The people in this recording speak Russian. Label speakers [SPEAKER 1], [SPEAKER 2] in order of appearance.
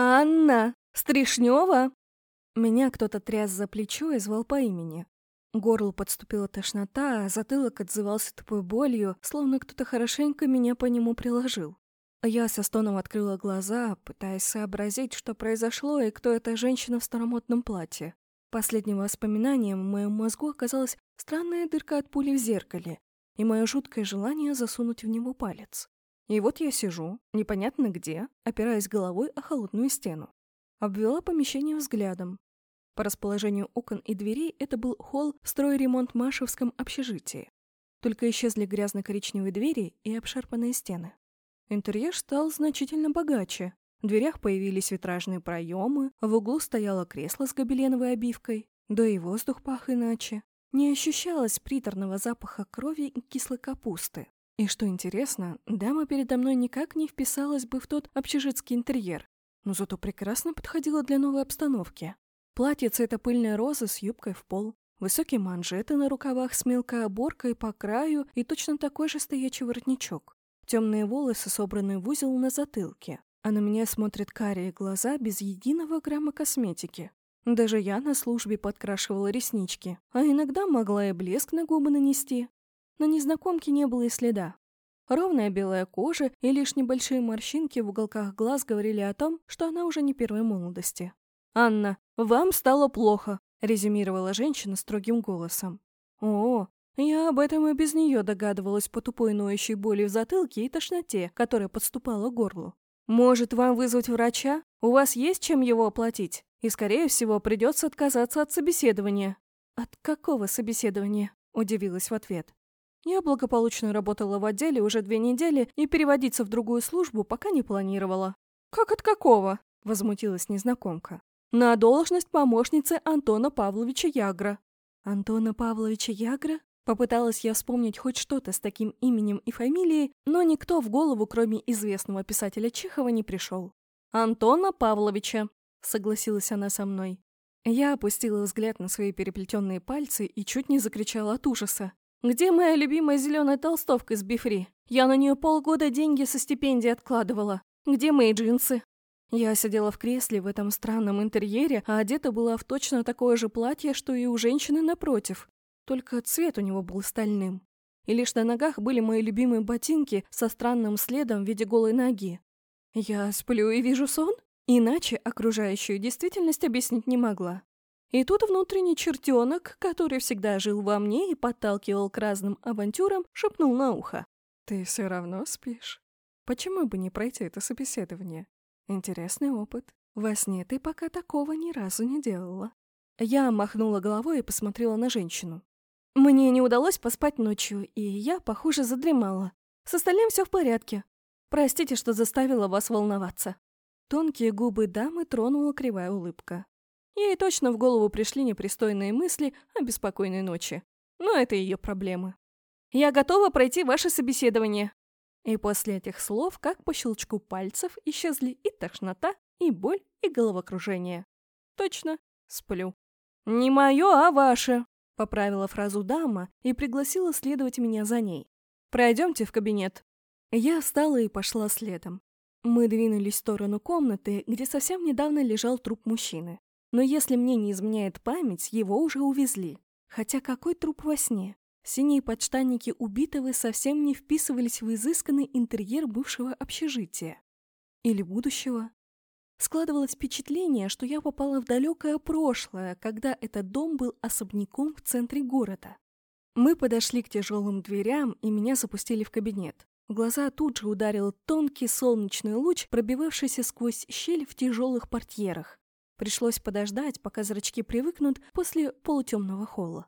[SPEAKER 1] «Анна! Стришнева!» Меня кто-то тряс за плечо и звал по имени. Горло подступила тошнота, а затылок отзывался тупой болью, словно кто-то хорошенько меня по нему приложил. Я со стоном открыла глаза, пытаясь сообразить, что произошло и кто эта женщина в старомодном платье. Последним воспоминанием в моем мозгу оказалась странная дырка от пули в зеркале и мое жуткое желание засунуть в него палец. И вот я сижу, непонятно где, опираясь головой о холодную стену. Обвела помещение взглядом. По расположению окон и дверей это был холл в стройремонт Машевском общежитии. Только исчезли грязно-коричневые двери и обшарпанные стены. Интерьер стал значительно богаче. В дверях появились витражные проемы, в углу стояло кресло с гобеленовой обивкой, да и воздух пах иначе. Не ощущалось приторного запаха крови и кислой капусты. И что интересно, дама передо мной никак не вписалась бы в тот общежитский интерьер, но зато прекрасно подходила для новой обстановки. Платье цвета пыльной розы с юбкой в пол, высокие манжеты на рукавах с мелкой оборкой по краю и точно такой же стоячий воротничок. Темные волосы собраны в узел на затылке, а на меня смотрят карие глаза без единого грамма косметики. Даже я на службе подкрашивала реснички, а иногда могла и блеск на губы нанести. На незнакомке не было и следа. Ровная белая кожа и лишь небольшие морщинки в уголках глаз говорили о том, что она уже не первой молодости. «Анна, вам стало плохо», — резюмировала женщина строгим голосом. «О, я об этом и без нее догадывалась по тупой ноющей боли в затылке и тошноте, которая подступала к горлу. Может, вам вызвать врача? У вас есть чем его оплатить? И, скорее всего, придется отказаться от собеседования». «От какого собеседования?» — удивилась в ответ. Я благополучно работала в отделе уже две недели и переводиться в другую службу пока не планировала. «Как от какого?» — возмутилась незнакомка. «На должность помощницы Антона Павловича Ягра». «Антона Павловича Ягра?» Попыталась я вспомнить хоть что-то с таким именем и фамилией, но никто в голову, кроме известного писателя Чехова, не пришел. «Антона Павловича», — согласилась она со мной. Я опустила взгляд на свои переплетенные пальцы и чуть не закричала от ужаса. Где моя любимая зеленая толстовка из бифри? Я на нее полгода деньги со стипендии откладывала. Где мои джинсы? Я сидела в кресле в этом странном интерьере, а одета была в точно такое же платье, что и у женщины напротив. Только цвет у него был стальным. И лишь на ногах были мои любимые ботинки со странным следом в виде голой ноги. Я сплю и вижу сон? Иначе окружающую действительность объяснить не могла. И тут внутренний чертенок, который всегда жил во мне и подталкивал к разным авантюрам, шепнул на ухо. «Ты все равно спишь? Почему бы не пройти это собеседование? Интересный опыт. Во сне ты пока такого ни разу не делала». Я махнула головой и посмотрела на женщину. Мне не удалось поспать ночью, и я, похоже, задремала. С остальным все в порядке. Простите, что заставила вас волноваться. Тонкие губы дамы тронула кривая улыбка. Ей точно в голову пришли непристойные мысли о беспокойной ночи. Но это ее проблемы. «Я готова пройти ваше собеседование!» И после этих слов, как по щелчку пальцев, исчезли и тошнота, и боль, и головокружение. Точно, сплю. «Не мое, а ваше!» — поправила фразу дама и пригласила следовать меня за ней. «Пройдемте в кабинет». Я встала и пошла следом. Мы двинулись в сторону комнаты, где совсем недавно лежал труп мужчины. Но если мне не изменяет память, его уже увезли. Хотя какой труп во сне? Синие подштанники убитого совсем не вписывались в изысканный интерьер бывшего общежития. Или будущего. Складывалось впечатление, что я попала в далекое прошлое, когда этот дом был особняком в центре города. Мы подошли к тяжелым дверям, и меня запустили в кабинет. В глаза тут же ударил тонкий солнечный луч, пробивавшийся сквозь щель в тяжелых портьерах. Пришлось подождать, пока зрачки привыкнут после полутемного холла.